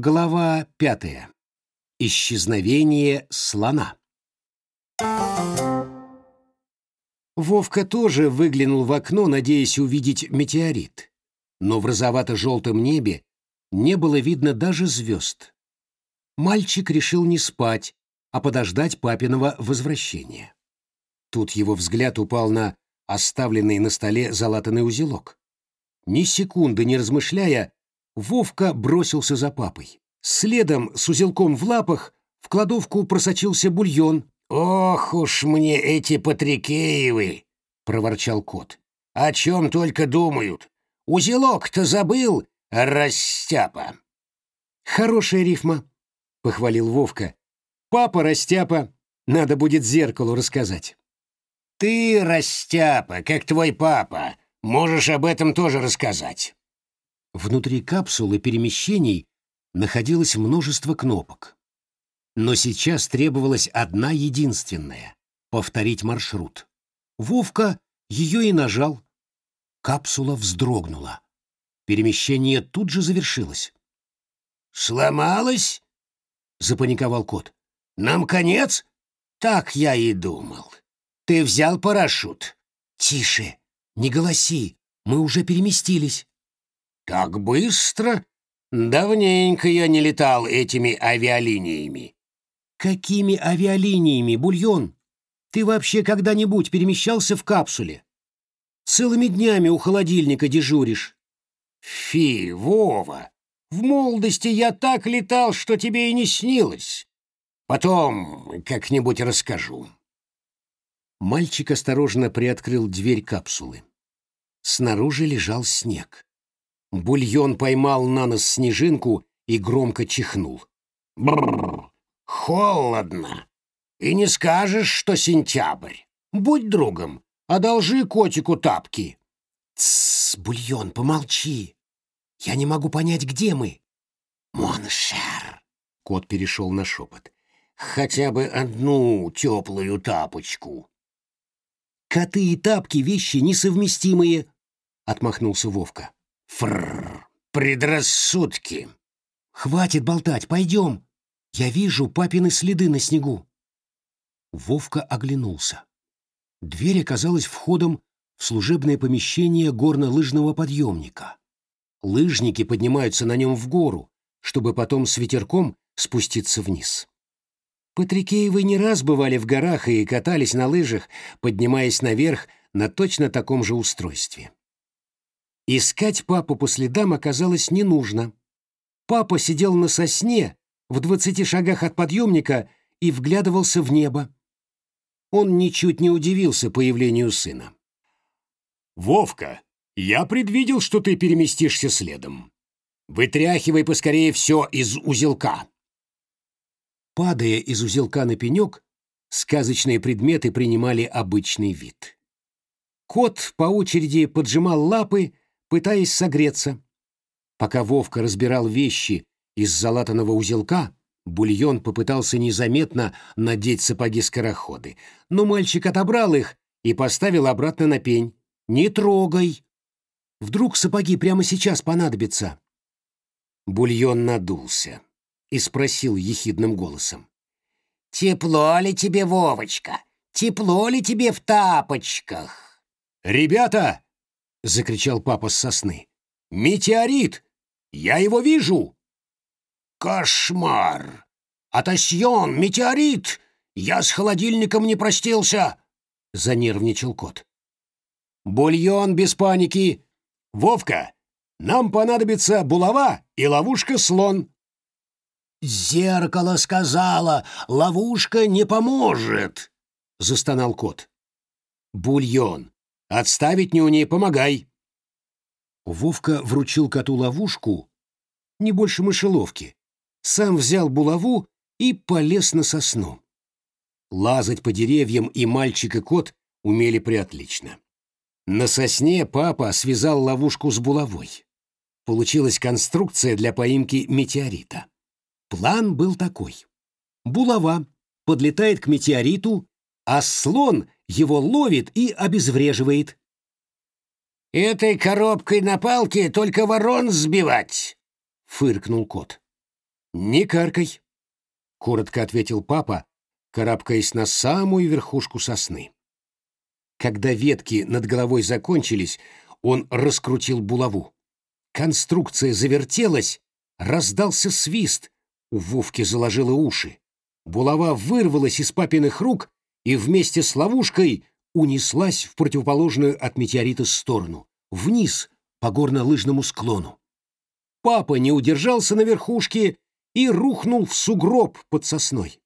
Глава пятая. Исчезновение слона. Вовка тоже выглянул в окно, надеясь увидеть метеорит. Но в розовато-желтом небе не было видно даже звезд. Мальчик решил не спать, а подождать папиного возвращения. Тут его взгляд упал на оставленный на столе залатанный узелок. Ни секунды не размышляя, Вовка бросился за папой. Следом, с узелком в лапах, в кладовку просочился бульон. «Ох уж мне эти Патрикеевы!» — проворчал кот. «О чем только думают! Узелок-то забыл, растяпа!» «Хорошая рифма», — похвалил Вовка. «Папа растяпа. Надо будет зеркалу рассказать». «Ты, растяпа, как твой папа, можешь об этом тоже рассказать». Внутри капсулы перемещений находилось множество кнопок. Но сейчас требовалась одна единственная — повторить маршрут. Вовка ее и нажал. Капсула вздрогнула. Перемещение тут же завершилось. «Сломалась?» — запаниковал кот. «Нам конец?» «Так я и думал. Ты взял парашют?» «Тише, не голоси, мы уже переместились». «Так быстро? Давненько я не летал этими авиалиниями». «Какими авиалиниями, Бульон? Ты вообще когда-нибудь перемещался в капсуле? Целыми днями у холодильника дежуришь». «Фи, Вова, в молодости я так летал, что тебе и не снилось. Потом как-нибудь расскажу». Мальчик осторожно приоткрыл дверь капсулы. Снаружи лежал снег. Бульон поймал на нос снежинку и громко чихнул. Бррр, холодно. И не скажешь, что сентябрь. Будь другом, одолжи котику тапки. Тссс, Бульон, помолчи. Я не могу понять, где мы. Mon cher. Кот перешел на шепот. Хотя бы одну теплую тапочку. Коты и тапки — вещи несовместимые, — отмахнулся Вовка. Фрррр, предрассудки. Хватит болтать, пойдем. Я вижу папины следы на снегу. Вовка оглянулся. Дверь оказалась входом в служебное помещение горно-лыжного подъемника. Лыжники поднимаются на нем в гору, чтобы потом с ветерком спуститься вниз. Патрикеевы не раз бывали в горах и катались на лыжах, поднимаясь наверх на точно таком же устройстве. Искать папу по следам оказалось не нужно. Папа сидел на сосне в двадцати шагах от подъемника и вглядывался в небо. Он ничуть не удивился появлению сына. «Вовка, я предвидел, что ты переместишься следом. Вытряхивай поскорее все из узелка». Падая из узелка на пенек, сказочные предметы принимали обычный вид. Кот по очереди поджимал лапы, пытаясь согреться. Пока Вовка разбирал вещи из залатанного узелка, Бульон попытался незаметно надеть сапоги-скороходы, но мальчик отобрал их и поставил обратно на пень. «Не трогай! Вдруг сапоги прямо сейчас понадобятся?» Бульон надулся и спросил ехидным голосом. «Тепло ли тебе, Вовочка? Тепло ли тебе в тапочках?» «Ребята!» — закричал папа с сосны. «Метеорит! Я его вижу!» «Кошмар! Атасьон, метеорит! Я с холодильником не простился!» — занервничал кот. «Бульон без паники! Вовка, нам понадобится булава и ловушка-слон!» «Зеркало сказала, ловушка не поможет!» — застонал кот. «Бульон, Отставить нюни, помогай!» Вовка вручил коту ловушку, не больше мышеловки, сам взял булаву и полез на сосну. Лазать по деревьям и мальчик и кот умели приотлично. На сосне папа связал ловушку с булавой. Получилась конструкция для поимки метеорита. План был такой. Булава подлетает к метеориту, а слон его ловит и обезвреживает. «Этой коробкой на палке только ворон сбивать!» — фыркнул кот. «Не каркай», — коротко ответил папа, карабкаясь на самую верхушку сосны. Когда ветки над головой закончились, он раскрутил булаву. Конструкция завертелась, раздался свист, у Вовки заложило уши. Булава вырвалась из папиных рук и вместе с ловушкой унеслась в противоположную от метеорита сторону, вниз, по горно-лыжному склону. Папа не удержался на верхушке и рухнул в сугроб под сосной.